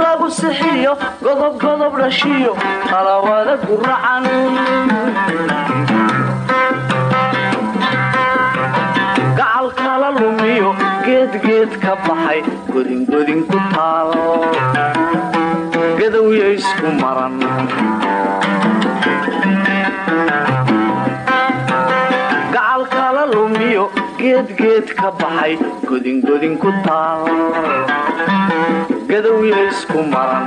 lagu sixiyo godobgodob dhashiyo talawada guracan gacal kala lumiyo geedgeed ka baxay godingodin ku taal gadowya isku maran. Gacal kala lumiyo ka baxay godingodin ku taal gadowya isku maran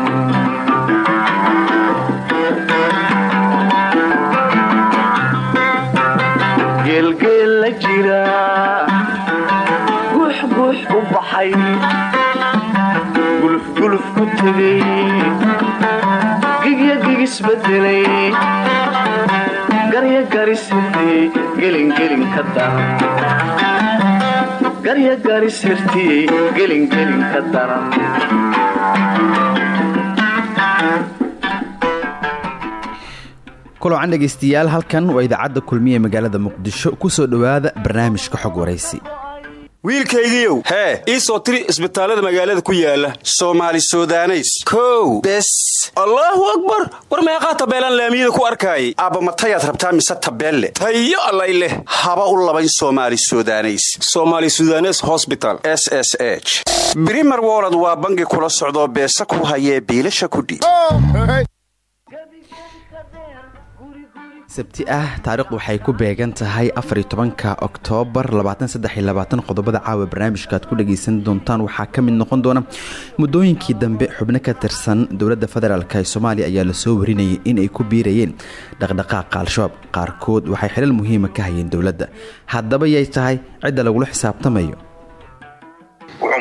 geelgeel la jira guuxguux u baxay gulufguluf ku tegay gigya gigisbedelay garya garisirtiyey gelingelin ka daran kulocan dhegaystayaal halkan waa idaacadda kulmiye magaalada muqdisho ku soo dhowaada barnaamijka xog waraysi wiilkaygiiow hee. ii soo tiri isbitaallada magaalada ku yaalla soomaali sudaneys. Kow. Bes. Allaahu akbar. War meeqaa tabeelaan laamiyada ku arkaayay? Aabba matayaad rabtaa mise tabeelle? Tayo allay leh haba u labayn soomaali sudaneys. Soomaali sudanes hosbital s s h. Brimer wolod waa bangi kula socdoo beesa ku hayee biilasha kudhiib sabti ah taariikhdu waxay ku beegan tahay afariyo tobanka oktoobar qodobada caawa barnaamijka aad ku dhagaysan doontaan waxaa ka mid noqon doona muddooyinkii dambe xubno ka tirsan dowladda federaalk ee soomaaliya ayaa la soo warinayay in ay ku biirayeen dhaqdhaqaaqa al-shabaab. Qaarkood waxay xilal muhiima ka hayeen dowladda. Haddaba yay tahay cidda lagula xisaabtamayo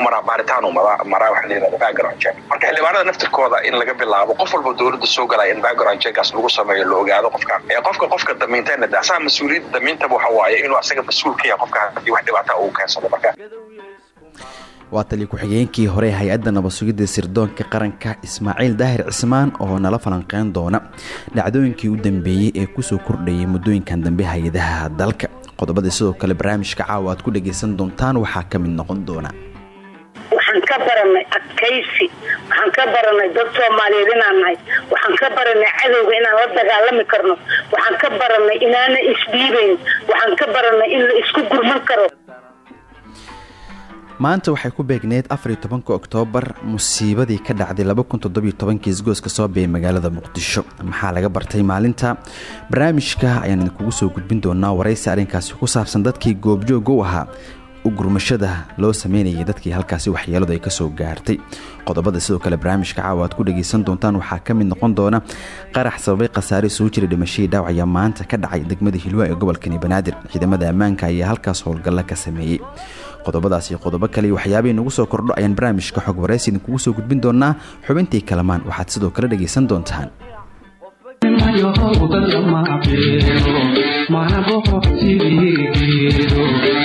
maraa baaritaan maraa waxa la yirahda background check. Marka xildhibaanada naftirkooda in laga bilaabo qof walba dowladda soo galaya in background checkaas lagu sameeyo la ogaado qofkan. Ee qofka qofka damiintayna de asaga mas'uuliyadda damiintaba waxa waaye inuu asaga mas'uul ka yahay qofka haddii wax dhibaata uu keensado marka. Waa tali ku-xigeenkii hore hay'adda nabadsugidda sirdoonka qaranka ismaaciil daahir cismaan oo nala falanqeyn doona. Dhacdooyinkii u dambeeyey ee ku soo kordhayay muddooyinkan dambe hay'adaha dalka. Qodobada sidoo kale barnaamijka caawa aad ku dhagaysan doontaan waxaa ka mid noqon doona waxaan ka baranay adkaysi waxaan ka baranay dad soomaaliyeed inaan waxaan ka baranay cadowga inaan la dagaalami karno waxaan ka baranay inaana isdhiibayn waxaan ka baranay in la isku gurman karo. Maanta waxay ku beegneed afariyo tobanka oktoobar musiibadii ka dhacday kiisgooska soo beeyay magaalada muqdisho. Maxaa laga bartay maalinta? Barnaamijka ayaan idinkugu soo gudbin doonaa waraysi arrinkaasi ku saabsan dadkii goobjooga u ahaa gurmashada loo sameynayay dadkii halkaasi waxyeeladu ay ka soo gaartay qodobada sidoo kale barnaamijka caawa aad ku dhagaysan doontaan waxaa ka mid noqon doona qarax sababay khasaare soo jira dhimashadii dhaawac ayaa maanta ka dhacay degmada hilwaa ee gobolkani banaadir ciidamada ammaanka ayaa halkaas howlgalla ka sameeyey qodobadaas iyo qodobo kale iyo waxyaabihii nagu soo kordho ayaan barnaamijka xog waraysi idinkugu soo gudbin doonaa xubintii kalamaan waxaad sidoo kale dhagaysan doontaan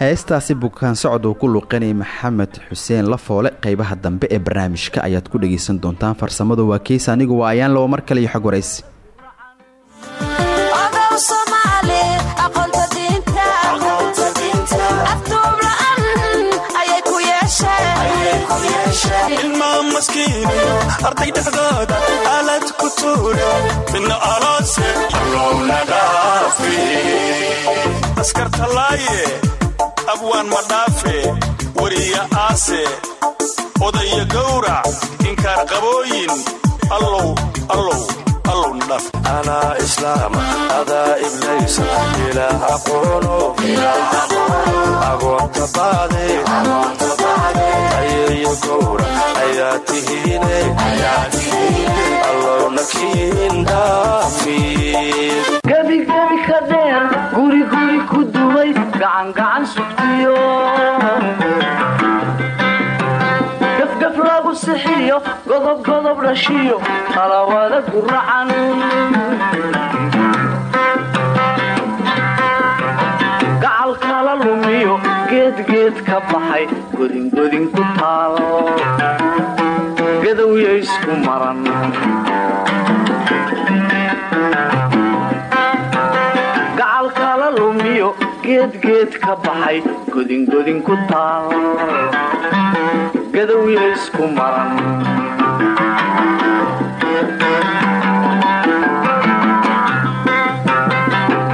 heestaasi bukaan socod uu ku luuqanayay maxamed xuseen lafoole qeybaha dambe ee barnaamijka ayaad ku dhagaysan doontaan farsamadu waa keys anigu waa ayaan labo mar kale iyo xog waraysi ilmaa maskiiniyo arday dhexdooda aalad ku tuura midna aloose allowna dhaafi askartalaaye abwaan madhaafe weriya aase. Odaya gowrac inkaar qabooyin allow allow anaa islaama adaa iblaysa ilaah aqoono agoonta baade ayeeyo gowra ayaa tihiine allowna kiin dhaafiid gebigebi ka dheer guriguri ku duway gacangacan sugtiyo lagu sixiyo godob godob dhashiyo qalawada guracan gacal kala lumiyo geedgeed ka baxay godingodin ku taal gadowya isku maran. Geedgeed ka baxay godingodin ku taal gadowya isku maran.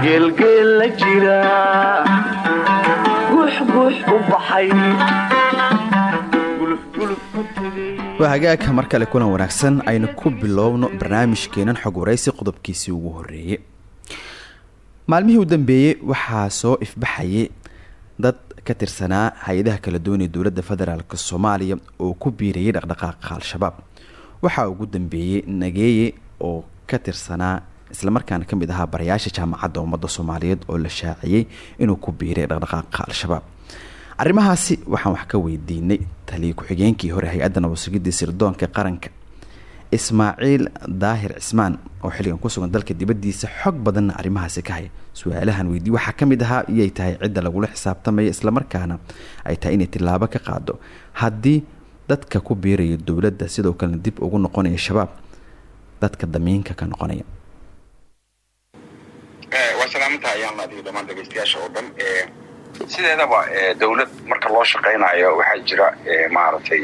Geelgeel la jira guuxguux u baxay. Waa hagaag mar kale kulan wanaagsan aynu ku bilowno barnaamijkeenan xog waraysi qodobkiisii ugu horeeyey maalmihii u dambeeyey waxaa soo ifbaxayay ka tirsanaa hay'adaha kala duwan ee dowladda federaalk soomaaliya oo ku biirayay dhaqdhaqaaqa al-shabaab. Waxaa ugu dambeeyey nageeye oo ka tirsanaa islamarkaana ka mid ahaa barayaasha jaamacadda ummadda soomaaliyeed oo la shaaciyey inuu ku biiray dhaqdhaqaaqa al-shabaab. Arrimahaasi waxaan wax ka weydiinay taliya ku-xigeenkii hore hay'adda nabadsugidii sirdoonka qaranka ismaaciil daahir cismaan oo xilligan ku sugan dalka dibaddiisa xog badanna arrimahaasi ka haya su'aalahan weydiiy waxaa ka mid ahaa iyay tahay cidda lagula xisaabtamaya islamarkaana ay tahay inay tilaabo ka qaado haddii dadka ku biiraya dowladda sidoo kalena dib ugu noqonaya shabaab dadka damiinka ka noqonaya. Waa salaamantaha ayaan adiga dhammaan dhegeystayaasha oo dhan. Sideedaba dowlad marka loo shaqaynayo waxaa jira maaragtay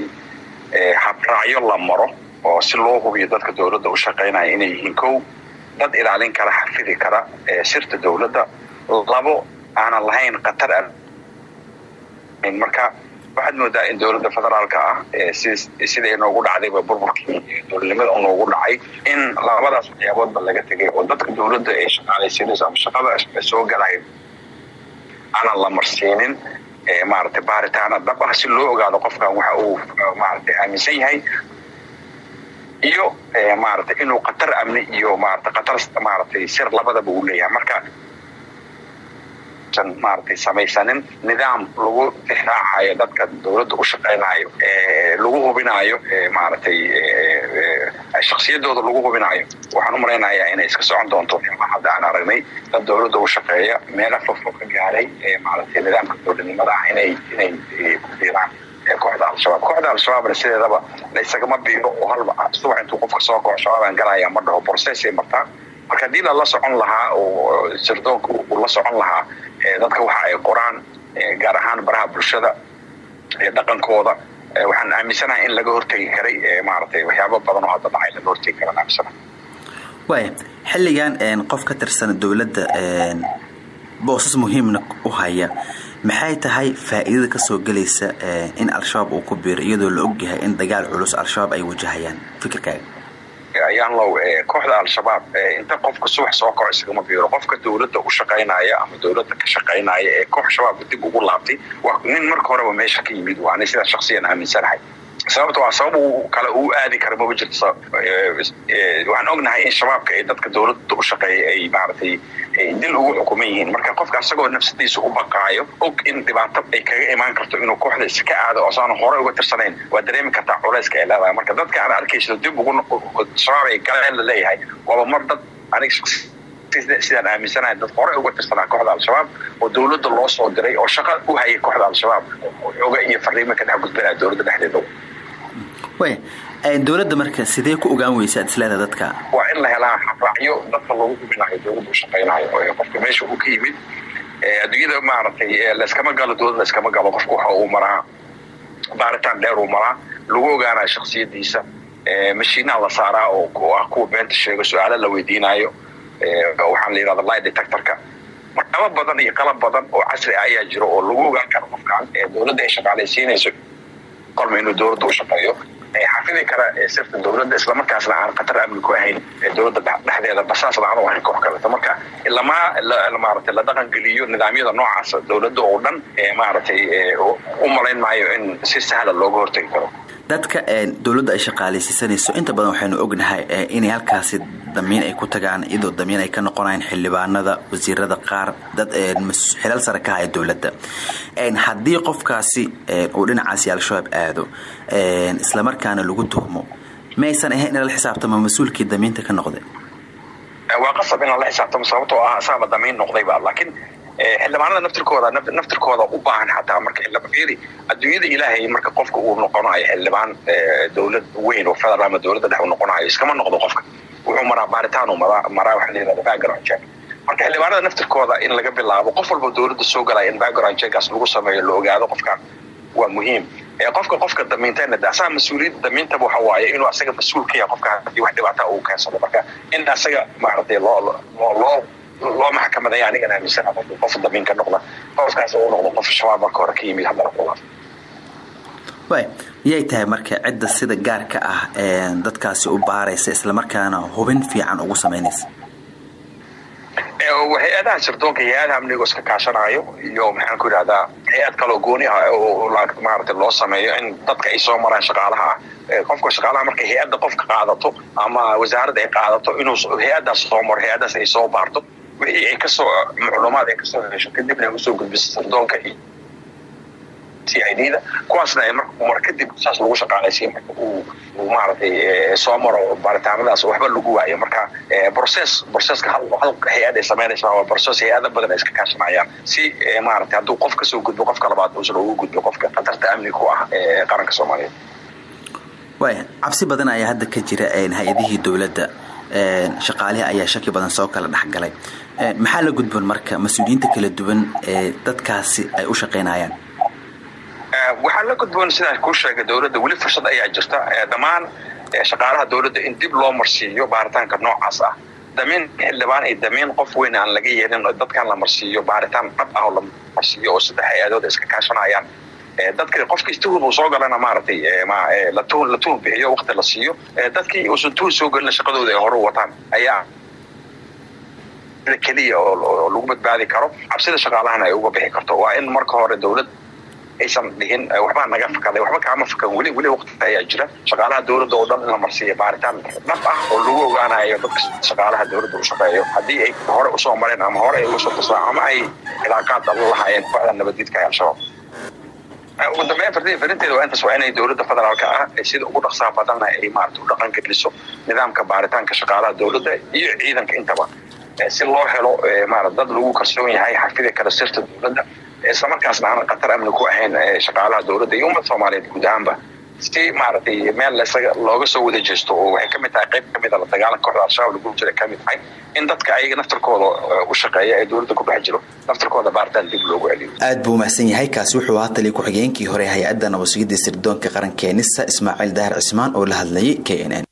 habraacyo la maro oo si loo hubiyo dadka dowladda u shaqaynaya inay yihiin kow dad ilaalin kara xafidi kara sirta dowladda. Labo aanan lahayn khatar marka waxaad moodaa in dowladda federaalka ah sida inoogu dhacdayba burburkii dowladnimada noogu dhacay in labadaas waxyaaboodba laga tegay oo dadka dowladda ay shaqaalaysiinayso ama shaqada soo galay aanan la marsiinin maaragtay baaritaana dab ah si loo ogaado qofkan waxa uu maaragtay aaminsan yahay iyo maaragtay inuu khatar amni iyo maaragtay khatar maaragtay sir labadaba uu leeyahay. Marka maaragtay samaysanin nidaam lagu tixraacayo dadka dowladda u shaqaynayo lagu hubinayo maaragtay shaksiyadooda lagu hubinayo waxaan u malaynayaa inay iska socon doonto hadda aan aragnay dad dowladda u shaqeeya meela fogfog ka gaaray maaragtay nidaamka dowladnimada ah inay inay ku biiraan kooxda al-shabaab. Kooxda al-shabaabna sideedaba la isagama biiro oo halba subax intuu qofka soo kaco shabaabaan galaya ma dhaho processay martaa. Marka haddii lala socon lahaa oo sirdoonka uu la socon lahaa dadka waxa ay qoraan gaar ahaan baraha bulshada dhaqankooda waxaan aaminsanahay in laga hortegi karay maaragtay waxyaaba badan oo hadda dhacay laga hortegi karaan aaminsanahay. Waaya xilligan qof ka tirsan dowladda boosas muhiimna u haya maxay tahay faa'iidada ka soo gelaysa in al-shabaab uu ku biiro iyadoo la ogyahay in dagaal culus al-shabaab ay wajahayaan? Fikirkaaga ayaan low kooxda al-shabaab inta qofka subax soo kaco isagama biiro. Qofka dowladda u shaqaynaya ama dowladda ka shaqaynaya ee koox shabaabka dib ugu laabtay waa nin marka horeba meesha ka yimid waana sidaa shaksiyan aaminsanahay sababta waa sabab uu kale uu aadi kara maba jirto waxaan ognahay in shabaabka ee dadka dowladda u shaqeeya ay maaragtay dil ugu xukuman yihiin. Marka qofka asagoo nafsadiisa u baqaayo og in dhibaato ay kaga imaan karto inuu kooxda iska aado oosaan hore uga tirsanayn waa dareemi kartaa culayska ay leedahay. Marka dadka aan arkayso dib ugu shabaab galeen la leeyahay waaba mar dad aniga sidaan aaminsanahay dad hore uga tirsanaa kooxda al-shabaab oo dowladda loo soo diray oo shaqa u hayay kooxda al-shabaab oga iyo fariimo ka dhex gudbanaya dowladda dhexdeeda dowladda marka sidee ku ogaan weysa ad isleeda dadka? Waa in la helaa habraacyo dadka lagu hubinayo dowladda u shaqaynayo qofka meesha uu ka yimid adduunyada maaragtay layskama galo dowladda layskama galo qofka waxa uu maraa baaritaan dheer uu maraa lagu ogaanayo shaksiyadiisa mashiinaha la saaraa oo ah kuwa beenta sheego su'aalo la weydiinayo waxaan la yidhahda light detectorka. Martaba badan iyo qalab badan oo casri ah ayaa jiro oo lagu ogaan karo qofkan ee dowladda ay shaqaalaysiinayso kolma inuu dowladda u shaqeeyo xafidi kara sirta dowladda islamarkaasna aan khatar amni ku ahayn dowladda dhexdeeda basaasna aan u ahayn koox kaleeto marka ilamaa maaragtay la dhaqan geliyo nidaamyada noocaasa dowladda oo dhan maaragtay u malayn maayo in si sahla looga hortegi karo dadka dowladda ay shaqaaleysiisanayso inta badan waxaynu ognahay inay halkaasi damiin ay ku tagaan iyadoo damiin ay ka noqonayaan xildhibaanada wasiirada qaar dad xilal sare ka haya dowladda. Haddii qofkaasi uu dhinacaasi al-shabaab aado islamarkaana lagu tuhmo maysan ahayn in lala xisaabtamo mas'uulkii damiinta ka noqday? Waa qasab in lala xisaabtamo sababtoo ah asaaba damiin noqdayba laakiin xildhibaanada naftirkooda naftirkooda u baahan xataa marka fiiri adduunyada ilaahay marka qofka uu noqonayo xildhibaan dowlad weyn oo federal ama dowladda dhex uu noqonayo iskama noqdo qofka wuxuu maraa baaritaan uu maraa maraa waxa la yidhahda background check marka xildhibaanada naftirkooda in laga bilaabo qof walba dowladda soo galaya in background checkaas lagu sameeyo la ogaado qofkan waa muhiim qofka qofka damiintayna de mas'uuliyadda damiintaba waxa waaye inuu asaga mas'uul ka yahay qofka haddii wax dhibaata uu keensado marka in asaga maaragtay loo loo loo maxkamadaya anigan aaminsana qofka qof damiin ka noqda qofkaas uu noqdo qof shabaab marka hore ka yimid haddana kula yay tahay marka cidda sida gaarka ah dadkaasi u baaraysa islamarkaana hubin fiican ugu samaynaysa. Hay'adaha sirdoonka hay'adaha amnigo iska kaashanaayo iyo maxaan ku idhahdaa hay'ad kaloo gooni ah oo maarata loo sameeyo in dadka ay soo maraan shaqaalaha ah. Qofka shaqaalaha markay hay'adda qofka qaadato ama wasaaradda ay qaadato inuu hay'addaas soo maro hay'addaas ay soo baarto wixii ay ka soo macluumaad ay ka soo hesho kadibna ay u soo gudbiso sirdoonka iyo c i d da kuwaasna ay mar kadib saas lagu shaqaalaysiya marka uu maaragtay soo maro baaritaanadaas waxba lagu waayo. Marka process processka hal hal hay'ad ay samaynaysaa waa process hay'ada badan ay iska kaashanayaan. Si maaragtay hadduu qof ka soo gudbo qofka labaad uusan ugu gudbo qofka khatarta amni ku ah qaranka soomaaliyeed. Waaya cabsi badan ayaa hadda ka jira hay'adihii dowladda. Shaqaalihii ayaa shaki badan soo kala dhexgalay maxaa la gudboon marka? Mas'uuliyiinta kala duwan ee dadkaasi ay u shaqaynayaan waxaa la gudboon sidaan kuu sheegay dowladda. Weli fursad ayaa jirta. Dhammaan shaqaalaha dowladda in dib loo marsiiyo baaritaanka noocaas ah. Damiin xildhibaan iyo damiin qof weyn aan laga yeelin dadkan la marsiiyo baaritaan dhab ah oo la marsiiyo oo saddex hay'adood iska kaashanayaan. Dadka qofkii tuhun uu soo galana maaragtay la tuhun bixiyo waqti la siiyo. Dadkii uusan tuhun soo gelina shaqadooda ay hore u wataan ayaa keliya oo lagu badbaadi karo cabsida shaqaalahana ay uga bixi karto. Waa in marka hore dowlad aysan dhihin waxbaa naga fakaday waxba kaama fakan weli weli waqti ayaa jira. Shaqaalaha dowladda oo dhan in la marsiiyo baaritaan dhab ah oo lagu ogaanayo dadka shaqaalaha dowladda u shaqeeyo. Haddii ay hore u soo mareen ama hore ay uga soo tasaan ama ay cilaaqaad la lahaayeen kooxda nabaddiidka ee al-shabaab ugu dambeyn fardi waa intaas waa inay dowladda federaalka ah sida ugu dhaqsaha badanna ay maarata u dhaqan geliso nidaamka baaritaanka shaqaalaha dowladda iyo ciidanka intaba si loo helo dad lagu kalsoon yahay xafida kala sirta dowladda islamarkaasna aanan khatar amni ku ahayn shaqaalaha dowladda iyo ummad soomaaliyeed guud ahaanba. Si maaragtay meel looga soo wada jeesto oo waxay ka mid tahay qayb ka mid a la dagaalanka kooxda al-shabaab lagu jira ka mid tahay in dadka ayaga naftarkooda u shaqeeya ee dowladda ku dhex jiro naftarkooda baaritaan dib loogu celiyo. Aad buu umahsan yahay kaasi wuxuu ahaa taliya ku-xigeenkii hore hay'adda nabadsugyadda sirdoonka qaranka nisa ismaaciil dahar cismaan oo la hadlayay k n n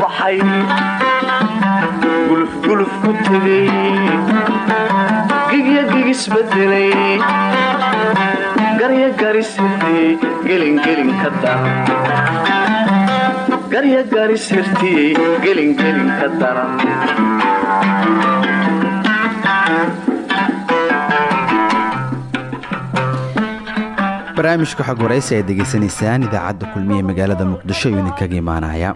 baxay gulufguluf ku tegay gigya gigisbedelay garya garisirtiyey gelingelin ka daran garya garisirtiyey gelingelin ka daran barnaamijka xog waraysi ay degeysanaysaan idaacadda kulmiye magaalada muqdisho ayuu idinkaga imaanaya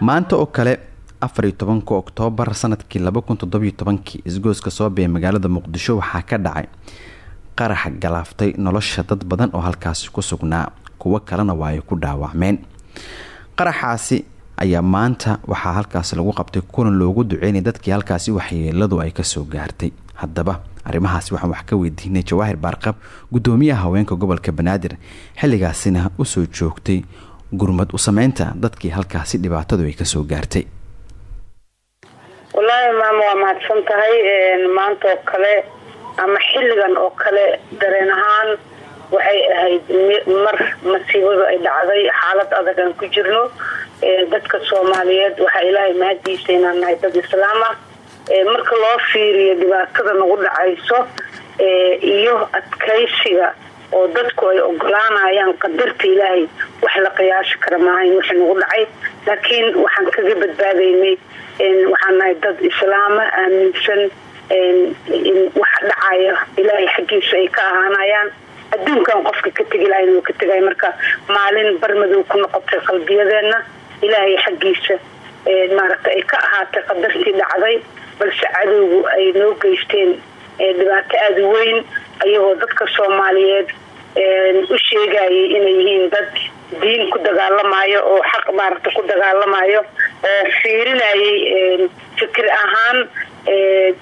maanta oo kale afariyo tobanka oktoobar sannadkii laba kun toddobiyo tobankii isgooska magaalada muqdisho waxaa ka dhacay qarax galaaftay nolosha dad badan oo halkaasi ku sugnaa kuwo kalena waa ay ku dhaawacmeen. Qaraxaasi ayaa maanta waxaa halkaasi lagu qabtay kulan loogu duceynay dadkii halkaasi waxyeeladu ay ka soo gaartay. Haddaba arrimahaasi waxaan wax ka weydiinay jawaahir baarqab gudoomiyaha haweenka gobolka banaadir xilligaasina u soo joogtay gurmad u sameynta dadkii halkaasi dhibaatadu ay ka soo gaartay. Wallaahi maama waa mahadsan tahay maanta oo kale ama xilligan oo kale dareen ahaan waxay ahayd mar masiibadu ay dhacday xaalad adag aan ku jirno. Dadka soomaaliyeed waxaa ilaahay mahadiisa inaan nahay dad islaam ah. Marka loo fiiriyo dhibaatada nagu dhacayso iyo adkaysiga oo dadku ay ogolaanayaan qadarta ilaahay. Wax la qiyaasi kara maahayn wixii nagu dhacay. Laakiin waxaan kaga badbaadaynay waxaan nahay dad islaama aaminsan wax dhacaya ilaahay xaggiisa ay ka ahaanayaan. Adduunkan qofka ka tegi lahayn uu ka tegay marka maalin barmadow ku noqotay qalbiyadeena ilaahay xaggiisa maaragta ay ka ahaatay qadartii dhacday. Balse cadowgu ay noo geysteen dhibaato aada weyn ayagoo dadka soomaaliyeed u sheegayay inay yihiin dad diin ku dagaalamayo oo xaq maaragta ku dagaalamayo fiirinayay fikir ahaan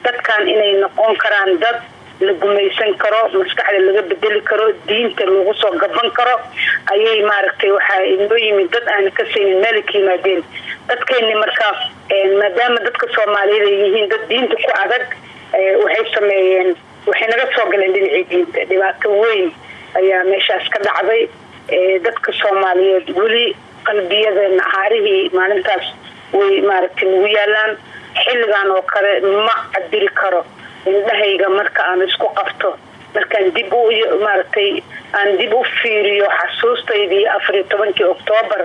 dadkan inay noqon karaan dad la gumaysan karo maskaxda laga bedeli karo diinta lagu soo gaban karo. Ayay maaragtay waxaa inoo yimid dad aan ka saynin meelay ka yimaadeen dadkeenni markaa maadaama dadka soomaaliyeed ay yihiin dad diinta ku adag waxay sameeyeen waxay naga soo galeen dhinacii diinta. Dhibaato weyn ayaa meeshaas ka dhacday dadka soomaaliyeed. Weli qalbiyadeena haarihii maalintaas way maaragtay nagu yaalaan. Xilligan oo kale ma cabiri karo indhahayga marka aan isku qabto. Markaan dib u maaragtay aan dib u fiiriyo xasuustaydii afariyo tobankii oktoobar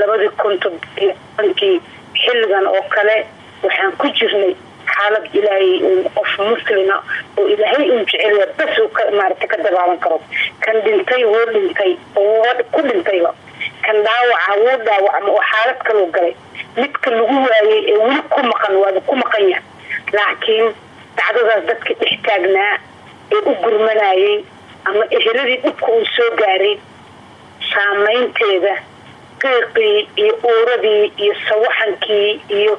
labadii kun todobankii xilligan oo kale waxaan ku jirnay xaalad ilaahay qof muslima oo ilaahay un jeceliya bas uu maaragtay ka dabaalan karo. Kan dhintay wuu dhintay ku dhintayba. Kan dhaawaca wuu dhaawacma oo xaalad kaluu galay. Midka lagu waayay ee weli ku maqan waaba ku maqan yahay. Laakiin dacdadaas dadka dhex taagnaa ee u gurmanayay ama eheladii dhibka uu soo gaaray saamaynteeda qiiqii iyo uuradii iyo sawaxankii iyo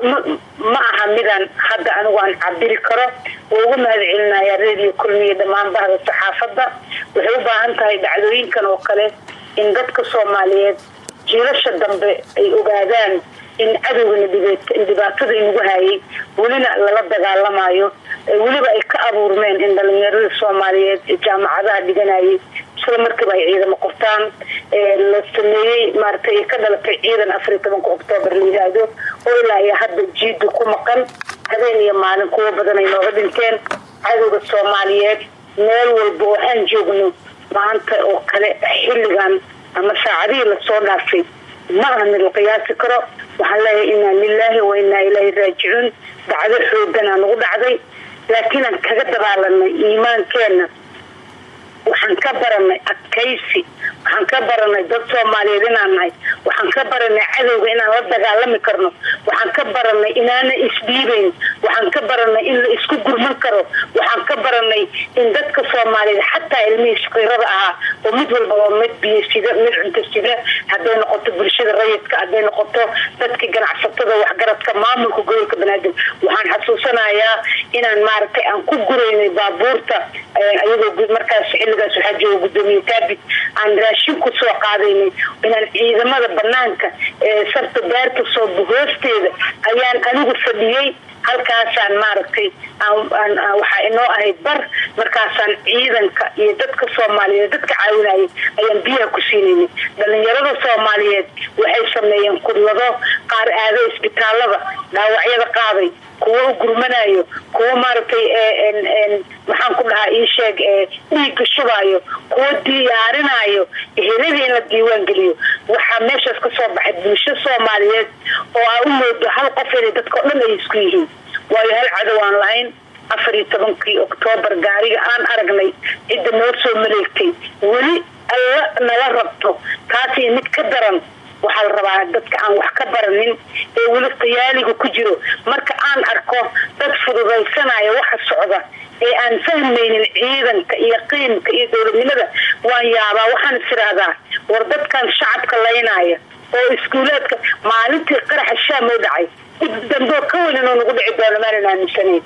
ma aha midaan hadda anigu aan cabiri karo waa uga mahad celinaya radio kulmiya dhammaan bahda saxaafadda. Waxay u baahan tahay dhacdooyinkan oo kale in dadka soomaaliyeed jiilasha dambe ay ogaadaan in cadowgana dhibaatada inagu hayay welina lala dagaalamayo weliba ay ka abuurmeen in dhalinyarada soomaaliyeed ee jaamacadaha dhiganayay isla markiiba ay ciidamo qortaan la sameeyey maaragtay ay ka dhalatay ciidan afariyo tobanka oktoobar la yidhaahdo oo ilaa iyo hadda jiida ku maqan. Habeen iyo maalin kuwo badan ay nooga dhinteen cadowga soomaaliyeed meel walba oo aan joogno maanta oo kale xilligan ama saacadihii la soo dhaafay ma aha mid la qiyaasi karo. Waxaan leeyahay inaa lilaahi wa inaa ilaahi raajicuun. Dacdo xooganaa nagu dhacday laakiin aan kaga dabaalanay iimaankeenna waxaan ka baranay adkaysi. Waxaan ka baranay dad soomaaliyeed inaan nahay. Waxaan ka baranay cadowga inaan la dagaalami karno. Waxaan ka baranay inaana isdhiibayn. Waxaan ka baranay in la isku gurman karo. Waxaan ka baranay in dadka soomaaliyeed xataa ilmihii saqiirada ahaa oo mid walbaba mid biyo sida mid cunto sida hadday noqoto bulshada rayidka hadday noqoto dadkii ganacsatada waxgaradka maamulka gobolka banaadir waxaan xasuusanayaa inaan maaragtay aan ku guraynay baabuurta ayagoo markaas xilligaas waxaa jooga gudoomiye taabit aan raashin ku soo qaadaynay inaan ciidamada banaanka ee sarta daarta soo hoosteeda ayaan anigu fadhiyey halkaasaan maaragtay waxaa inoo ahayd bar markaasaan ciidanka iyo dadka soomaaliyeed dadka caawinayay ayaan biyaha ku siinaynay. Dhalinyarada soomaaliyeed waxay sameeyeen kudlado qaar aado isbitaalada dhaawacyada qaaday kuwo u gurmanayo kuwo maaragtay maxaan ku dhahaa ii sheeg dhiigga shubaayo kuwo diyaarinayo eheladii in la diiwaan geliyo. Waxaa meeshaas ka soo baxay bulsho soomaaliyeed oo aa u moodo hal qof inay dadka o dhan ay isku yihiin. Waayo hal cadow aan lahayn afar iyo tobankii oktoobar gaariga aan aragnay cidda noo soo maleegtay. Weli alla nala rabto taasi mid ka daran waxaa la rabaa dadka aan wax ka baranin ee weli khiyaaliga ku jiro. Marka aan arko dad fududaysanaya waxa socda ee aan fahmaynin ciidanka iyo qiimka iyo dowladnimada waan yaabaa waxaan is idhaahdaa war dadkan shacabka laynaya oo iskuulaadka maalintii qaraxa shaam oo dhacay. Damboo ka weyn inuu nagu dhici doono maanan aaminsanayn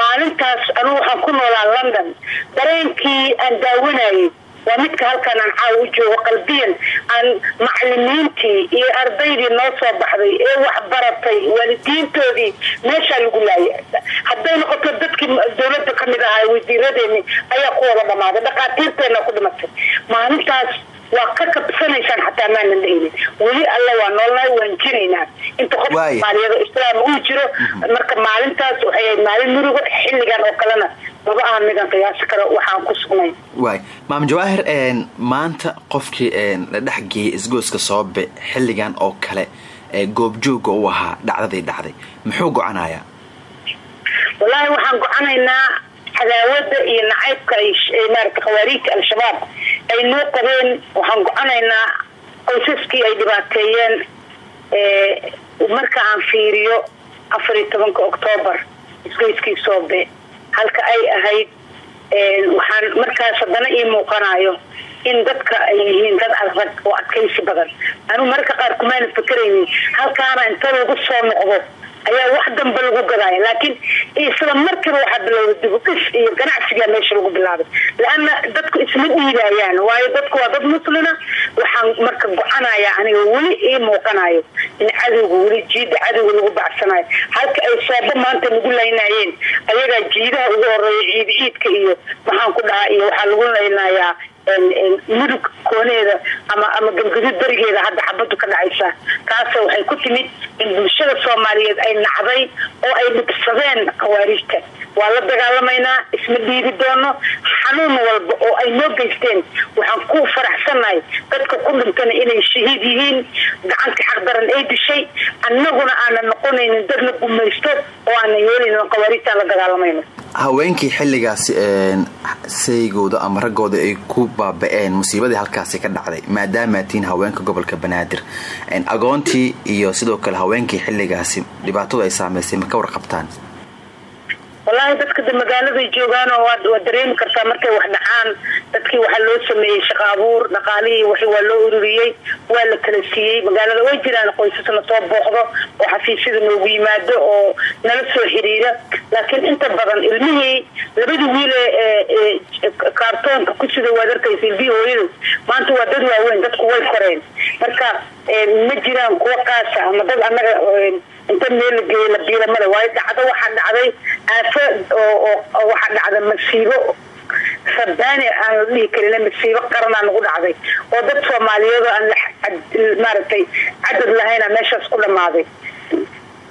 maalintaas anugu waxaan ku noolaa london. Dareenkii aan daawanayay waa midka halkaan aan caawa u joogo qalbiyan aan macalimiintii iyo ardaydii noo soo baxday ee waxbaratay waalidiintoodii meeshaa lagu laaya hadday noqoto dadkii dowladda ka mid ahaa wasiiradeeni ayaa ku wada dhamaaday dhaqaatiirteena ku dhimatay maalintaas waa ka kabsanaysaan xataa maanan dhehinin weli alla waa noolnahay waan jiraynaa inta qof Waaya. soomaaliyada islaam uu jiro marka maalintaas waxay ahayd maalin murugo xilligan oo kalena maba aha midaan qiyaasi karo waxaan ku sugnayn waay. Maam jawaahir maanta qofkii la dhex geeyay isgooska soobe xilligan oo kale ee goobjooga u ahaa dhacdadii dhacday. Muxuu go'anayaa? Wallaahi waxaan gocanaynaa cadaawada iyo nacaybka maarata khawaariijta al-shabaab ay noo qabeen. Waxaan gocanaynaa qoysaskii ay dhibaateeyeen ee, marka aan fiiriyo afar iyo tobanka oktoobar isgoyskii soobe halka ay ahayd ee, waxaan markaas haddana ii muuqanayo in dadka ay yihiin dad adag oo adkaysi badan. Anuu mararka qaar kumaana fakeraynin halkaana inta lagu soo noqdo ayaa wax damba lagu gadaya laakiin isla markiiba waxaa bilowda dibudhis iyo ganacsigaa meesha lagu bilaabay. Laana dadku isma dhiibayaan waayo dadku waa dad muslina waxaan marka gocanaya aniga weli ii muuqanayo in cadowga weli jiida cadowga lagu bacsanayo. Halka ay sooba maanta lagu laynayeen ayagaa jiidaha ugu horreeya ciid ciidka iyo maxaan ku dhahaa iyo waxaa lagu laynayaa mudug kooneeda ama galgudud berigeeda hadda xabadu ka dhacaysa. Taasa waxay ku timid in bulshada soomaaliyeed ay nacday oo ay dhibsadeen khawaariijta waa la dagaalamaynaa isma dhiibi doono xanuun walba oo ay noo geysteen waxaan ku faraxsanahay dadka ku dhintana inay shahiid yihiin gacanta xaqdaran ay dishay annaguna aanan noqonaynin dad la gumaysto oo aanan yeelaynin khawaariijtaan la dagaalamayno haweenkii xilligaasi saygooda ama raggooda ay ku baaba-een musiibadii halkaasi ka dhacday maadaama tiin haweenka gobolka banaadir. Agoontii iyo sidoo kale haweenkii xilligaasi dhibaatadu ay saameysay ma ka warqabtaan wallaahi dadka de joogaan oo waad dareemi kartaa markay wax dhacaan dadkii waxaa loo sameeyey shaqo abuur dhaqaalihii wax waa loo ururiyey waa la kala siiyey. Magaalada way jiraan qoysasna soo booqdo oo xafiisyada noogu yimaado oo nala soo xiriira. Laakiin inta badan ilmihii labadii wiil ee ee- ee kaartoonka ku sida waad arkaysa ilmihii maanta waa dad waaweyn dadku way koreen marka ma jiraan kuwa qaasa ama dad annaga ee, inta meel la geeyey la biila male waayo dhacdo waxaa dhacday aafo waxaa dhacda masiibo. Rabbaani aan la dhihi karin masiibo qaranaa nagu dhacday. Oo dad soomaaliyeed oo aan maaragtay cadad lahayna meeshaas ku dhammaaday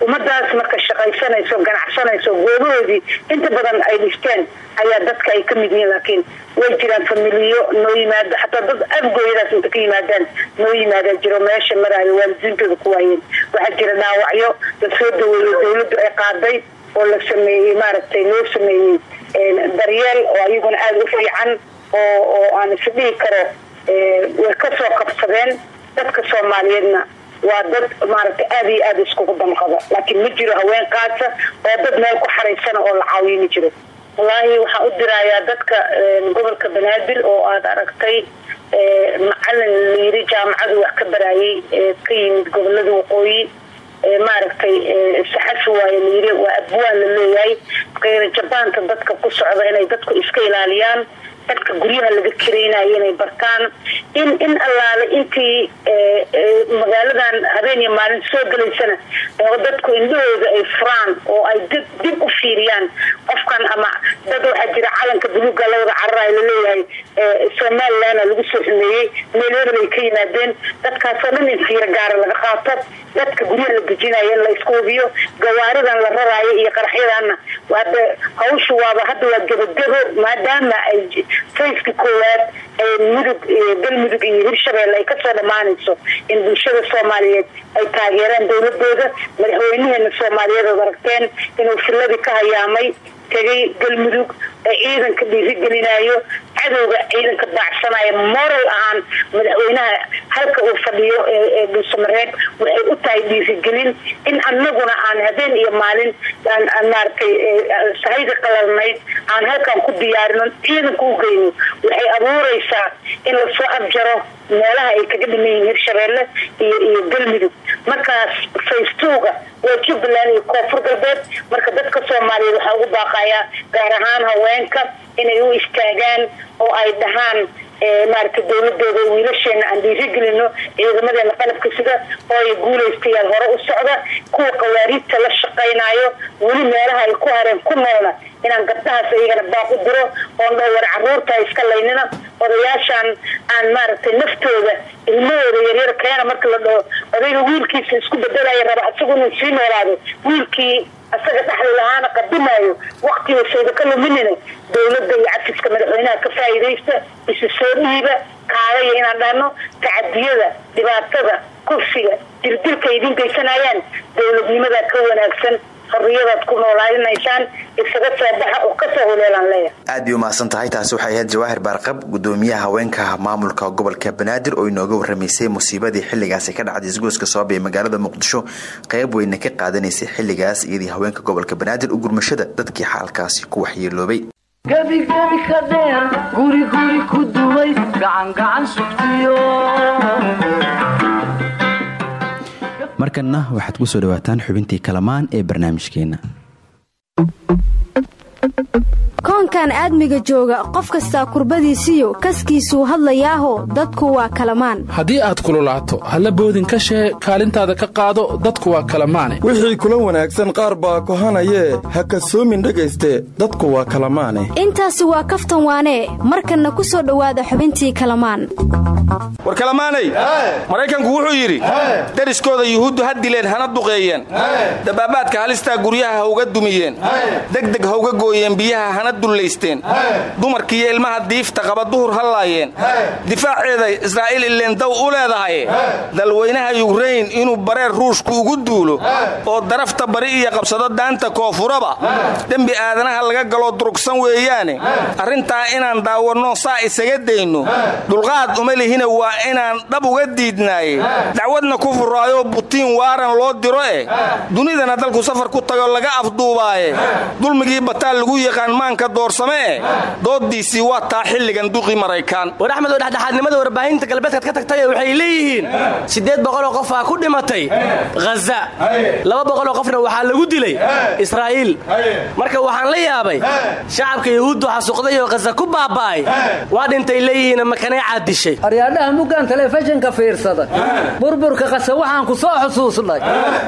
ummadaas marka shaqaysanayso ganacsanayso goobahoodii inta badan ay dhisteen ayaa dadka ay ka mid yihiin laakiin way jiraan familiyo noo yimaado xataa dad afgooyadaas inta ka yimaadaan noo yimaadaa jiro meesha maraayo waalidiintooda ku waayeen waxaa jira dhaawacyo la soo daweeyo dawladdu ay qaaday oo la sameeyey maaragtay loo sameeyey daryeel oo ayaguna aada u fiican oo oo aan isdhihi karo way ka soo qabsadeen dadka soomaaliyeedna waa dad maaragtay aada iyo aada iskugu damqada laakiin ma jiro haween qaasa oo dad meel ku xaraysana oo la caawiyo ma jiro. Wallaahi waxaan u dirayaa dadka een, gobolka banaadir oo aada aragtay ee, macalin layiri jaamacadu wax ka baraayay ee ka yimid gobollada waqooyi maaragtay ee, saxafi waaye layiri waa abwaan la leeyahay. Kayra jabaanta dadka ku socda inay dadku iska ilaaliyaan dadka guryaha laga kareynayo inay bartaan in in allaale intii ee, ee, magaaladan habeen iyo maalin soo gelaysana dadku indhahooda ay furaan oo ay dib u fiiriyaan qofkan ama dad waxaa jira calanka buluuga la wada cararayo la leeyahay ee, somalilandna lagu soo xumeeyey meeloodan ay ka yimaadeen dadkaasoo dhan in fiiro gaara laga qaato dadka guryaha la dejinayo in la isku hubiyo gawaaridan la raraayo iyo qaraxyadanna hawshu waaba hadda waa gebagebo maadaama ay fayska koowaad ee mudug galmudug iyo hirshabeelle ay ka soo dhammaanayso in bulshada soomaaliyeed ay taageeraan dowladooda madaxweynaheena soomaaliyeed ood aragteen inuu filadii ka hayaamay tegay galmudug ee ciidanka dhiirigelinayo cadowga ciidanka baacsanayo moral ahaan madaxweynaha halka uu fadhiyo ee ee dhuusamareeb waxay u tahay dhiirigelin in annaguna aan habeen iyo maalin maaragtay sahayda qalalnayd aan halkan ku diyaarino ciidanka u geyno waxay abuuraysaa in la soo abjaro meelaha ay kaga dhiman hirshabeelle iyo iyo galmudug. Markaas faystuuga waa jubbaland iyo koonfur galbeed. Marka dadka soomaaliyeed waxaa ugu baaqayaa gaar ahaan haweenka inay u istaagaan oo ay dhahaan maaragtay dowladooda wiilasheena aan dhiirigelino ciidamadeena qalabka sida oo ay guulaystayaal hore u socda kuwa qawaariidta la shaqaynaayo weli meelaha ay ku hareen ku noolna inaan gabdhahaas iyagana baaq u diro oon dhaho war carruurta iska laynina odayaashaan aan maaragtay naftooda ilmahooda yaryar keena marka la dhaho odayga wiilkiisa isku bedelaya raba isagu inuu sii noolaado wiilkii asaga lahaana qadimaayo waktigasayda ka luminina dowladda iyo cafiska madaxweynaha ka faa'iidaysta isu soo dhiiba kaadaya inaan dhahno tacadiyada dhibaatada kursiga dirdilka idin geysanayaan dowladnimada ka wanaagsan xorriyadaad ku noolaanaysaan isaga soo baxa oo ka soo huleelaan leeyahay. Aad bay umahadsan tahay taasi waxay ahayd jawaahir baarqab gudoomiyaha haweenka maamulka gobolka banaadir oo inooga waramaysay musiibadii xiligaasi ka dhacday isgooska sabab ee magaalada muqdisho qayb weyna ka qaadanaysay xiligaas iyadii haweenka gobolka banaadir u gurmashada dadkii xaalkaasi ku waxyeeloobay gebigebi ka dheer guri guri ku duway gacangacan sugtiyo markanna waxaad ku soo dhawaataan xubintii kalamaan ee barnaamijkeenna koonkan aadmiga jooga qof kastaa kurbadiisiyo kaskiisuu hadlayaaho dadku waa kalamaan. Haddii aad kululaato halla boodin ka shee kaalintaada ka qaado dadku waa kalamaane. Wixii kula wanaagsan qaar baa kohanayee ha kasoomin dhegayste dadku waa kalamaane. Intaasi waa kaftan waanee markanna ku soo dhowaada xubintii kalamaan. War kalamaanay? Maraykanku wuxuu yidhi deriskooda yuhuuddu ha dileen hana duqeeyeen. Dabaabaadka halistaa guryaha ha uga dumiyeen. Degdeg ha uga gooyeen biyaha hana dullaysteen dumarkiiyo ilmaha diifta qaba duhur ha laayeen. Difaaceeda israa'iil ileen daw u leedahay. Dalweynaha yukrain inuu bareer ruushku ugu duulo oo darafta bari iyo qabsado daanta koonfuraba. Dembi aadanaha laga galoo durugsan weeyaane. Arrintaa inaan daawanno saa isaga dayno. Dulqaad uma lihina waa inaan dhab uga diidnaaye. Dacwadna ku furaayo butiin waaran loo diro eh. Dunidana dalku safar ku tago laga afduubaaye. Dulmigii bataal lagu yaqaan maanka doorsamee doodiisii waa taa xilligan duqii maraykaan. War axmed oo dhexdhexaadnimada warbaahinta galbeedkaad ka tagtay waxay leeyihiin siddeed boqoloo qofaa ku dhimatay haza laba boqoloo qofna waxaa lagu dilay israa'iil. Marka waxaan la yaabay shacabka yahuuddu xasuuqday oo haza ku baaba'ay waa dhintay leeyihiin makanay caadishay? Aryaadhaha muggaan telefishinka fiirsada. Burburka qase waxaan ku soo xusuusnay.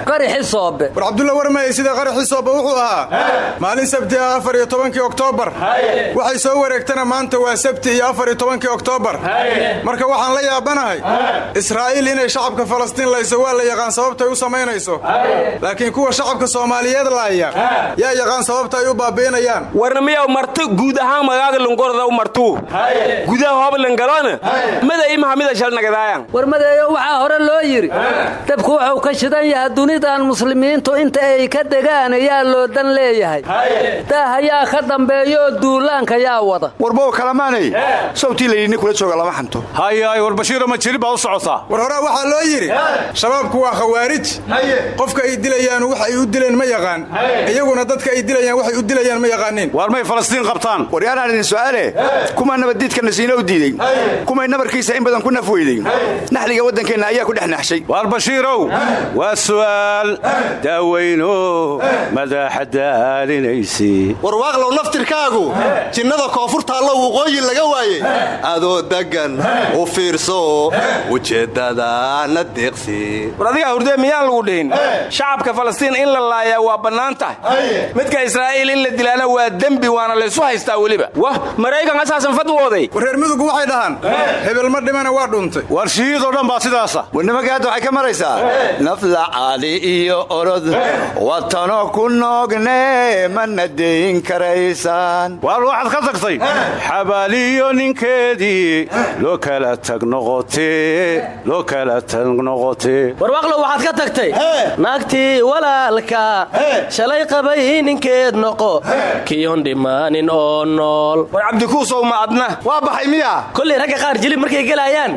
Qarixi soobe war cabdulla warmay sida qaraxii soobe wuxuu ahaa maalin sabti ah afar iyo tobankii oktoobar waxay soo wareegtana maanta waa sabti iyo afar iyo tobankii oktoobar marka waxaan la yaabanahay israa'iil inay shacabka falastiin layso waa la yaqaan sababtay u samaynayso. Laakiin kuwa shacabka soomaaliyeed laaya yaa yaqaan sababta ay u baabi'inayaan. Warna miyaw marti guud ahaan magaaga lungorda u martuu gudaha hoblangalona mada imaha mida shalnagadaayan war madeeyo waxaa hore loo yidhi dabku wuxuu ka shidan yahay dunidan muslimiintu inta ay ka degaan ayaa loo dan leeyahay. Daah yaa ka dambeeyooo duulaanka yaa wada. Warbow kalamaanay. Sawtii layidhi nin kula jooga lama xanto hayaay war bashiiro ma jiri baa u socotaa war horaa waxaa loo yidhi shabaabku waa khawaarij. Qofka ay dilayaan wax ay u dileen ma yaqaan. Iyaguna dadka ay dilayaan waxay u dilayaan ma yaqaaniin. Waar may falastiin qabtaan. War yaanaan idin su'aale kumaa nabaddiidka nasiino u diidey kumay nabarkiisa in badan ku naf weyday naxliga waddankeenna ayaa ku dhex naxshay. Waar bashiirow waa su'aal. Daaweyno madaxa daalinaysi. Warwaaqlow naftirkaagu jinnada koonfurtaallo waqooyi laga waaye. Adoo deggan u fiirso ujeeddadaana deeqsi. War adigaa hurdee miyaan lagu dhihin? Shacabka falastiin in la laayaa waa bannaan tahay. Midka israa'iil in la dilaana waa dembi waana laysu haystaa weliba. Wah maraykan asaasan fadwooday war reer midugu waxay dhahaan hebel ma dhimana waa dhuntay. War shiidoo dhan baa sidaasa. War nimanka hadda waxay ka maraysaa nafla cali iyo orod. Watano ku noogne mana karaysaan waar waxaad ka tagtay? Xabaaliyo ninkeedii loo kala tag noqotee loo kala tag noqotee warwaaqlow waxaad ka tagtay? Naagtii walaalka shalay qabay ninkeed noqo. Kiyon dhimaanin oo nool. War cabdikuusow ma adna waa baxay miya? Kolley ragga qaar jilib markay gelayaan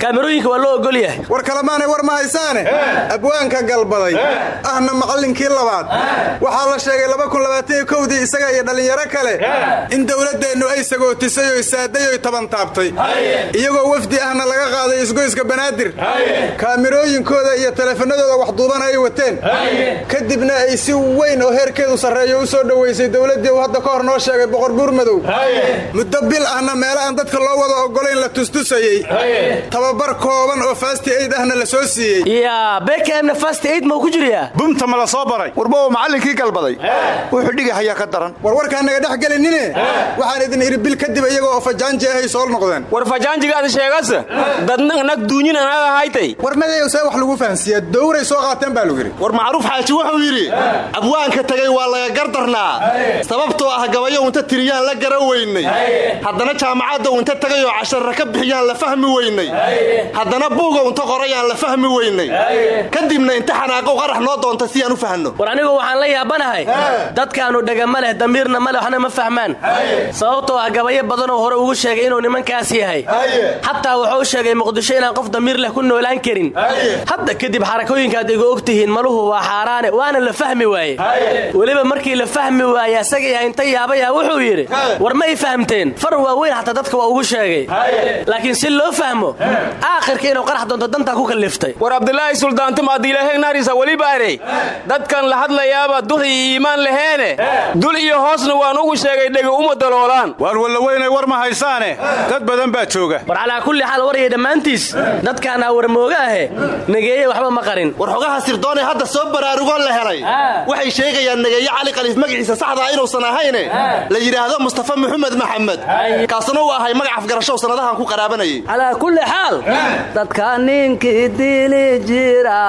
kaamirooyinka waa loo ogol yahay. War kalemaanay war ma haysaane. Abwaanka galbaday. Ahna macallinkii labaad. Waxaa la sheegay dii isaga iyo dhallinyaro kale in dowladdeennu ay sagootisay oy saaday oy tabantaabtay iyagoo wafdi ahna laga qaaday isgoyska banaadir. Kaamirooyinkooda iyo teleefanadooda wax duubana ay wateen. Kadibna ay si weyn oo heerkeedu sarreeyo u soo dhowaysay dowladdii uu hadda ka hor noo sheegay boqor buurmadow muddo bil ahna meelo aan dadka loo wada ogolayn la tustusayey tababar kooban oo fasti aid ahna la soo siiyey. Yaa bekemna fast aid ma ku jiriyaa bumta ma la soo baray? Warbow macallinkii galbaday. Wuxuu dhigahayaa ka daran. Warwarkaa naga dhex gelinine waxaan idin idhi bil kadib iyagoo oo fajaanji ahay sool noqdeen. War fajaanjigaada sheegase dadna nag duunyin anaga haytay war madeeyow see wax lagu fahansiiyaa dowray soo qaateen baa lagu yidhi. War macruuf xaaji wuxuu yidhi abwaanka tegey waa laga gardarnaa. Sababtoo ah gabayo inta tiriyaan la gara weynay. Haddana jaamacadda inta tegayoo casharra ka bixiyaan la fahmi weynay. Haddana buugow inta qorayaan la fahmi weynay. Kadibna inta xanaaqow qarax noo doonta si aan u fahanno. War anigu waxaan la yaabanahay dadkaanu dhega ma leh damiirna ma fahmaan? Sababtoo ah gabayo badanoo hore ugu sheegay inuu nimankaas yahay. Xataa wuxuu sheegay muqdisho inaan qof damiir leh ku noolaan karin. Hadda kadib xarakooyinkaad igu og tihiin maluhu waa xaaraane waana la fahmi waaye. Weliba markii la fahmi waaye asagaya inta yaabaya wuxuu yidhi war ma y fahamteen far waaweyn xataa dadka waa ugu sheegay. Laakiin si loo fahmo aakhirka inuu qarax doonto dantaa ku kalliftay. War abdulaahi suldaantum adiilaheg naarisa weli baarey dadkan la hadlayaaba dul iyo iimaan laheene dul iyo hoosna waan ugu sheegay dhegi uma daloolaan. Waar wallaweynay war ma haysaane? Dad badan baa jooga. War calaa kulli xaal waraya dhammaantiis. Dadkaanaa warmooga ahe nageeye waxba ma qarin. War xogaha sirdoonee hadda soo baraarugoon la helay. Waxay sheegayaan nageeye cali khaliif magaciisa saxdaa inuusan ahayne. La yidhaahdo mustafa maxamed maxamed. Kaasuna uu ahay magac afgarashow sannadahan ku qaraabanayay calaa kulli xaal. Dadka ninkii dili jira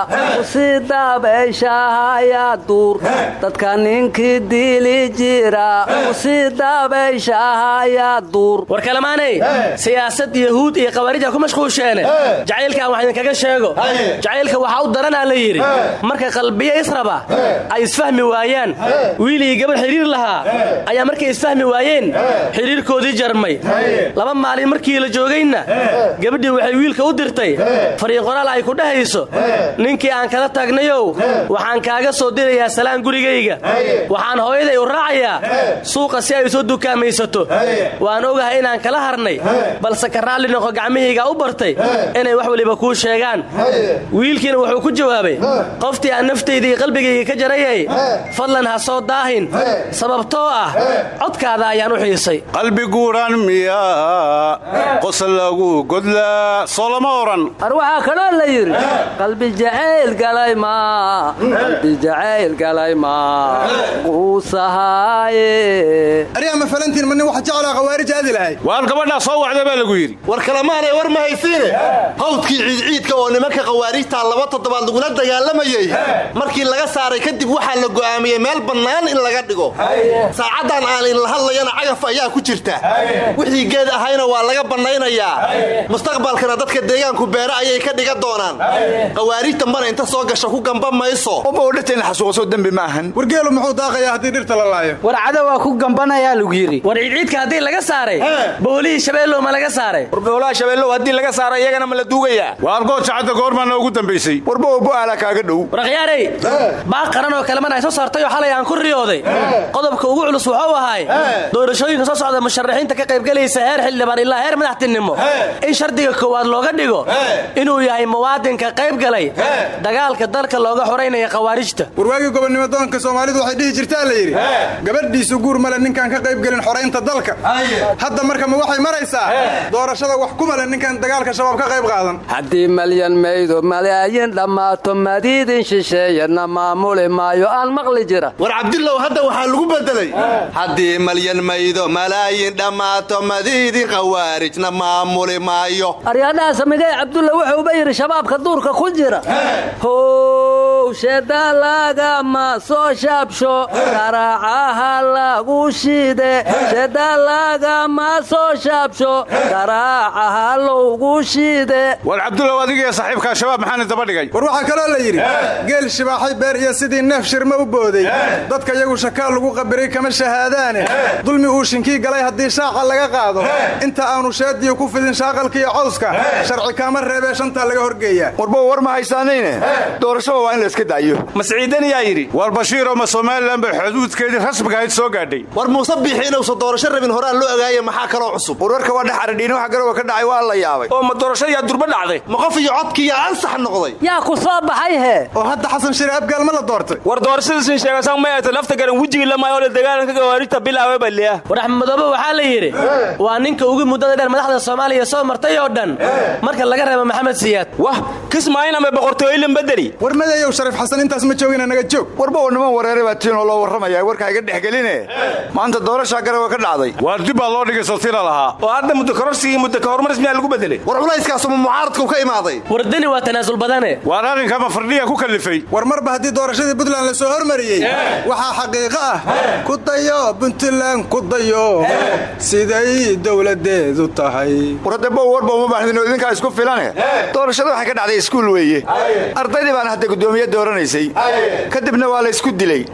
usi dabayshahayaa duur. Dadka ninkii dili jira usi dabayshahayaa duur. War kalamaanay? Siyaasad yahuud iyo qawaarija ku mashquusheene. Jacaylkaan wax idinkaga sheego. Jacaylka waxaa u daranaa la yidhi. Marka qalbiyo israba ay isfahmi waayaan. Wiil iyo gabadh xidhiir lahaa ayaa markay isfahmi waayeen. Xidhiirkoodii jarmay. Laba maalin markii la joogayna gabadhii waxay wiilka u dirtay. Fariiqoraal ay ku dhahayso ninkii aan kala taagnayow waxaan kaaga soo dirayaa salaan gurigayga. Waxaan hooyaday u raacayaa suuqa si ay soo dukaamaysato waan ogahay inaan kala harnay balse ka raalli noqo gacmihaygaa u bartay inay wax weliba kuu sheegaan. Wiilkiina wuxuu ku jawaabay qoftii aan naftaydii qalbigayga ka jarayay fadlan ha soo daahin. Sababtoo ah codkaada ayaan u xiisay. Qalbi guuran miyaa qosol lagu godlaa soo lama oran. Ar waxaa kaloo la yidhi qalbi jacayl galay maa qalbi jacayl galay maa quusahaaye aryaama falantiin ma nin wax jeclaa khawaarij aadi lahay? Waar gabadhaa soo wacda baa lagu yidhi. War kalemaanay war ma haysiine. Hawdkii ciidciidka oo nimanka khawaarijtaa laba toddobaad lagula dagaalamayey markii laga saaray kadib waxaa la go'aamiyey meel bannaan in laga dhigo. Saacaddan aan inla hadlayana cagaf ayaa ku jirta. Wixii geed ahayna waa laga bannaynayaa. Mustaqbalkana dadka deegaanku beere ayay ka dhiga doonaan. Khawaarijta mana inta soo gasha ku gamba mayso. In la xasuuqso dembi ma ahan wargeelu muxuu daaqayaa haddii dhirta la laayo? War cadowaa ku gambanayaa lagu yidhi war ciidciidka haddii laga saaray boolihii shabeellow ma laga saaray. War boolaha shabeellow haddii laga saaray iyagana ma la duugayaa. Waar goojacadda goormaa noogu dambaysay warbow bu'aala kaaga dhow. Warkhyaarey baaq qaran oo kaleman ay soo saartayoo xalay aan ku riyooday. Qodobka ugu culus wuxuu ahay doorashooyinka soo socda musharaxiinta ka qaybgelaysa heer xildhibaan ilaa heer madaxtinimo. In shardiga koowaad looga dhigo inuu yahay muwaadinka qayb galay dagaalka dalka looga xoraynaya khawaarijta. Warwaagii gobonnimo doonka soomaalidu waxay dhihi jirtaa la yidhi gabadhiisu guur male ninkaan ka qayb gelin xoraynta dalka. Hadda marka ma waxay maraysaa doorashada wax ku male ninkaan dagaalka shabaab ka qayb qaadan. Haddii malyan maydo malaayin dhammaato madiidin shisheeyana maamuli maayo aan maqli jira. War cabdillow hadda waxaa lagu bedelay haddii malyan maydo malaayin dhammaato madiidin khawaarijna maamuli maayo. Aryadhaha samigay cabdulla wuxuuba yidhi shabaabka duurka ku jira. How shedalagama soo shaabsho. Garaacaha lagu shide shedalagama soo shaabsho garaacaha lowgu shide. War cabdullaw adigiiyo saaxiibkaa shabaab maxaana daba dhigay war waxaa kaloo la yidhi geel shibaaxay beer iyo sidii neef shirma u booday. Dadka iyagu shakaal lagu qabiray kama shahaadaane. Dulmi uu shinkii galay haddii shaaca laga qaado. Inta aanu sheediyo ku fidin shaaqalka iyo cawska sharci kaama reebee shantaa laga horgeeyaa. Warbow war ma haysaanayne doorashada waa in la layska daayo. Masciidaniyaa yidhi? War bashiiroo ma somalilan bay xuduudkeedii rasmiga ahayd soo gaadhay war muuse biixi inuusan doorasho rabin horaa loo ogaaya maxaa kaloo cusub? Warwarka waa dhex aradhiin waxa garowa ka dhacay waa la yaabay. Oo ma doorashadiyaa durba dhacday? Ma qof iyo codkiiyaa ansax noqday? Yaa ku soo baxay hee oo hadda xasan shire abgaal ma la doortay. War doorashadiisin sheegasan ma eeto lafta garan wejigii lamaay oo la dagaalanka gawaarijta bilaabay baliya war axmed madoobe waxaa la yidhi waa ninka ugu muddada dheer madaxda soomaaliya soo martay oo dhan. Marka laga reebo maxamed siyaad. Wah kismaayiname boqortooylan bedeli war madeeyow shariif xasan intaas ma joogina naga joog. Warba uu niman wareere baa tiin oo loo warramaya warkaa iga dhexgeline maanta doorashaa garowa ka dhacday. Waar dib baa loo dhigay sotila lahaa. Oo hadda muddo kororsigii muddo ka horumaris miyaa lagu bedelay? War culayskaasuma mucaaradku ka imaaday. War deni waa tanaasul badane. Waar arrinkama fardhiya ku kallifay war marba haddii doorashadii puntland la soo hormariyey waxaa xaqiiqo ah. Ku dayo puntland ku dayo. Siday dowladeedu tahay. War hadda bow warba uma baahnidin oo idinkaa isku filane? Doorashada waxay ka dhacday iskuul weeye. Ardaydii baana hadda guddoomiye dooranaysay. Kadibna waa la isku dilay.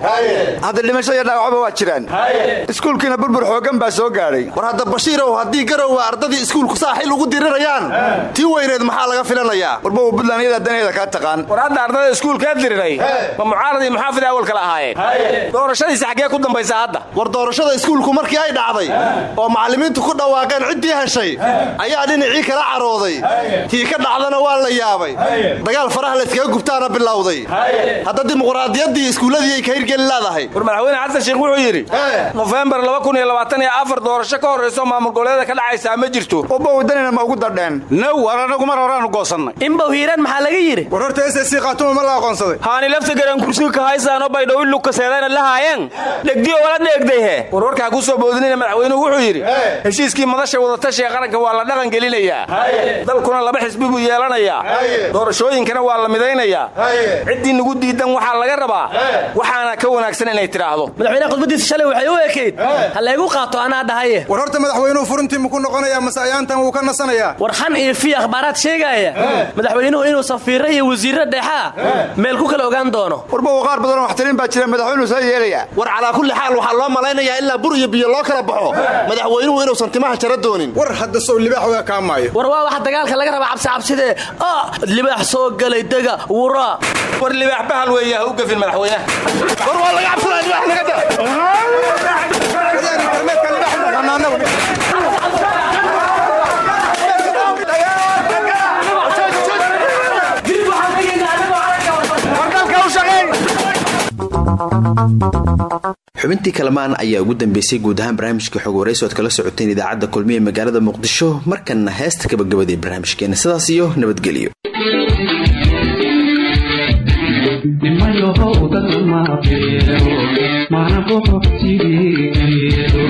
Hadda dhimasho iyo dhaawacba waa jiraan iskuulkiina burbur xooggan baa soo gaadhay war hadda bashiirow haddii garowa ardadii iskuulku saaxil ugu dirirayaan tii weyneed maxaa laga filanayaa warba uu buntland iyada daneeda kaa taqaan. War hadda ardada iskuulkaa diriray ma mucaarad iyo muxaafid awal kala ahaayeen doorashadiisa xaggee ku dambaysa hadda. War doorashada iskuulku markii ay dhacday oo macallimiintu ku dhawaaqeen ciddii heshay ayaa dhinacii kala carooday. Tii ka dhacdana waa la yaabay. Dagaal faraha layskaga gubtaana bilowday. Hadda dimuqraadiyaddii iskuulladii ay ka hirgeli leedahay. War madaxweyne xasan sheekh wuxuu yidhi nofembar doorasho ka horrayso maamul goboleeda ka dhacaysaa ma jirto. Ubba wadanina ma ugu dadheen now war anagu mar horaanu goosannay. Inbow hiiraan maxaa laga yidhi war horta s c khaatuma ma la aqoonsaday. Haani lafta garan kursiga ka haysaano baydhowin lukaseedayna la haayeen? Dhegdiyo wala dheegdayhe warwarkaa ku soo boodinayna madaxweynuhu wuxuu yidhi heshiiskii madasha wadatashiga qaranka waa la dhaqan gelinayaa dalkuna laba xisbi buu yeelanayaa doorashooyinkana waa la midaynayaa ciddii nugu diidan waxaa laga rabaa. Waxaana ka wanaagsan inay tidhaahdo. Madaxweynaha khudbadiisa shalay waxay u ekayd ha laygu qaato anaa dhahaye. War horta madaxweynuhu furintii muku noqonayaa mase ayaantan wuu ka nasanayaa. War xan iyo fi akhbaaraad sheegaaya. Madaxweynuhu inuu safiirro iyo wasiirro dheexaa meel ku kala ogaan doono. Warba uu qaar badanoo waxtarin baa jira madaxweynuhu soo yeelaya war calaa kulli xaal waxaa loo malaynayaa ilaa bur iyo biyo loo kala baxo. Madaxweynuhu inuusan timaha jara doonin. War hadda sow libaax waa kaa maayo. War waa waxa dagaalka laga rabaa cabsi cabsidee ah libaax soo galay dega wura. War libaax bahal weeye ha u gafin madaxweynaha war waa laga cabsanaya libaax naga da xubintii kalamaan ayaa ugu dambeysay guud ahaan barnaamijka xog waraysi ood kala socoteen idaacadda kulmiye magaalada muqdisho markanna heesta gabagabada ee barnaamijkeena. Sidaas iyo nabadgelyo dad ma beero mana boqortigeedo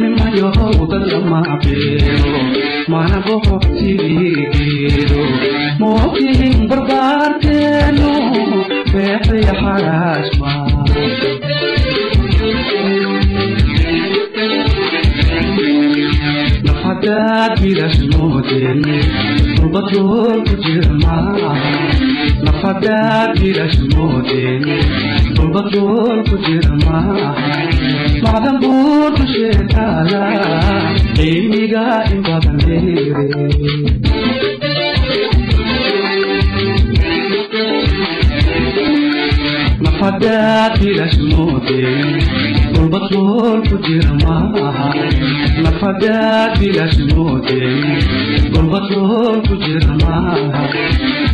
nimayohow dad ma xaraashma nafadaad bilasmoodeen turbadool ku ku jirmaa macdan buur ku sheekaala cilmiga in badan dheere nafadaad bilasmoodeen turbadool ku jirmaa nafadaad bilasmoodeen turbadool ku jirmaa macdan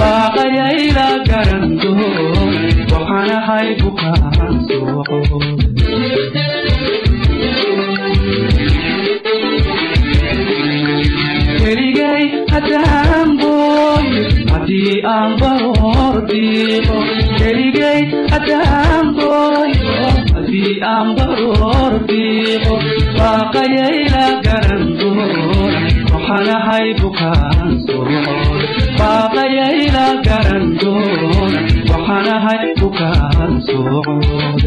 baaqayayla garan doona waxaan ahay bukaan socod keligay haddaan booyo haddii aan baroor dhiiqo keligay haddaan booyo haddii aan baroor dhiiqo baaqayayla garan doona waxaan ahay bukaan garan doona waxaan ahay bukaan socode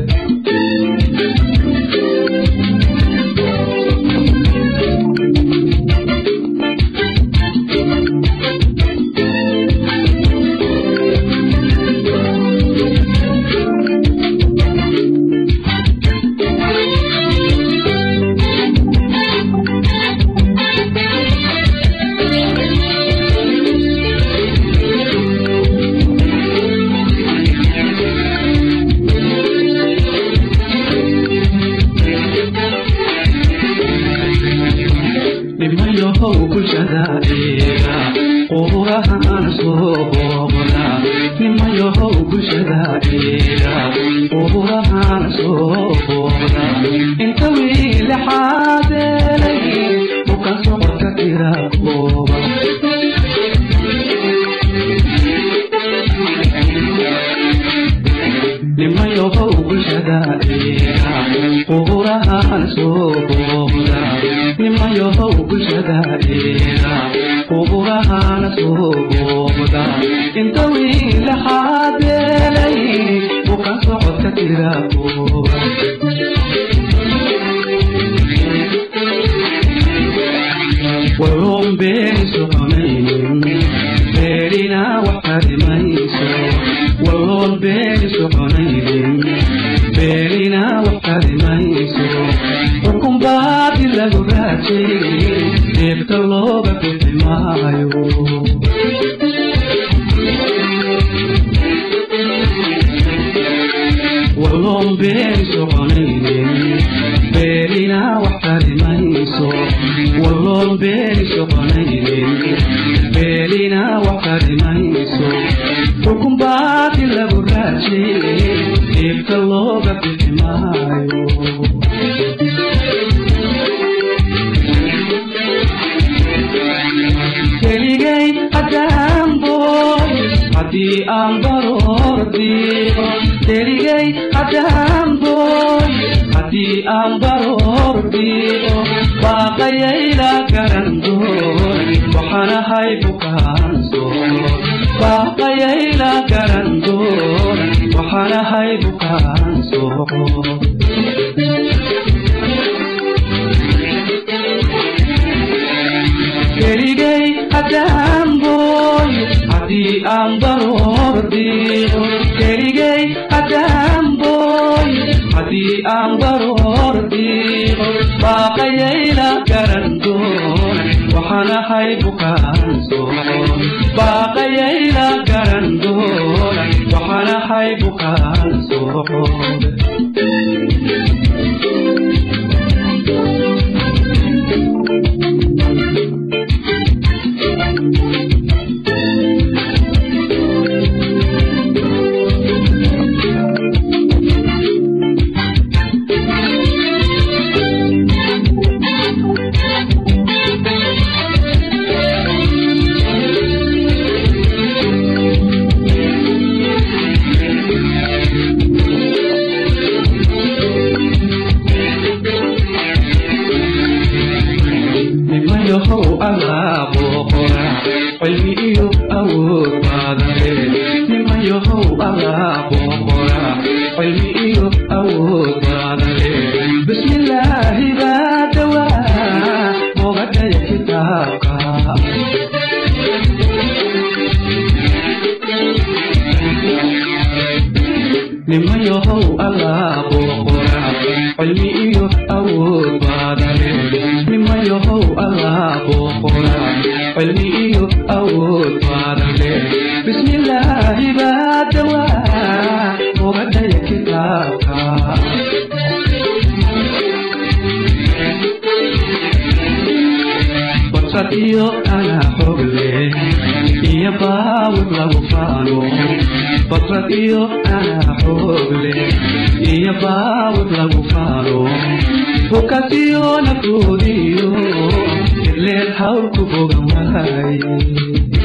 karimayso waloon beeni soconaynin beerina wax karimayso xukun baadi lagu raajay deebta looga bixi maayo keligay haddaan booy haddii aan baroor diiqo keligay haddaan booy haddii aan baroor diiqo baaqayayla garan doon waxaan ahay bukaan soon keligay haddaan booy haddii aan baroor diiqo keligay haddaan booy haddii aan baroor diiqo baaqayayla garan doon waxaan ahay bukaan soon baaqayayla garan doon waxaan ahay bukaan soon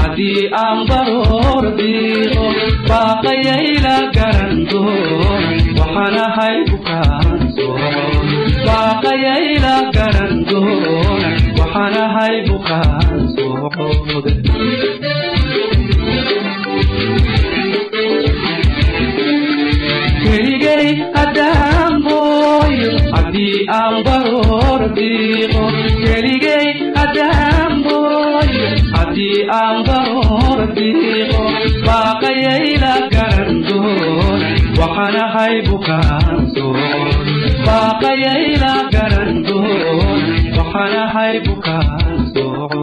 haddii aan baroor dhiiqo baaqayayla garan doon waxaan ahay bukaansoon baaqayayla garan doon waxaan ahay bukaansood keligay baaqayayla garan doon waxaan ahay bukaansoon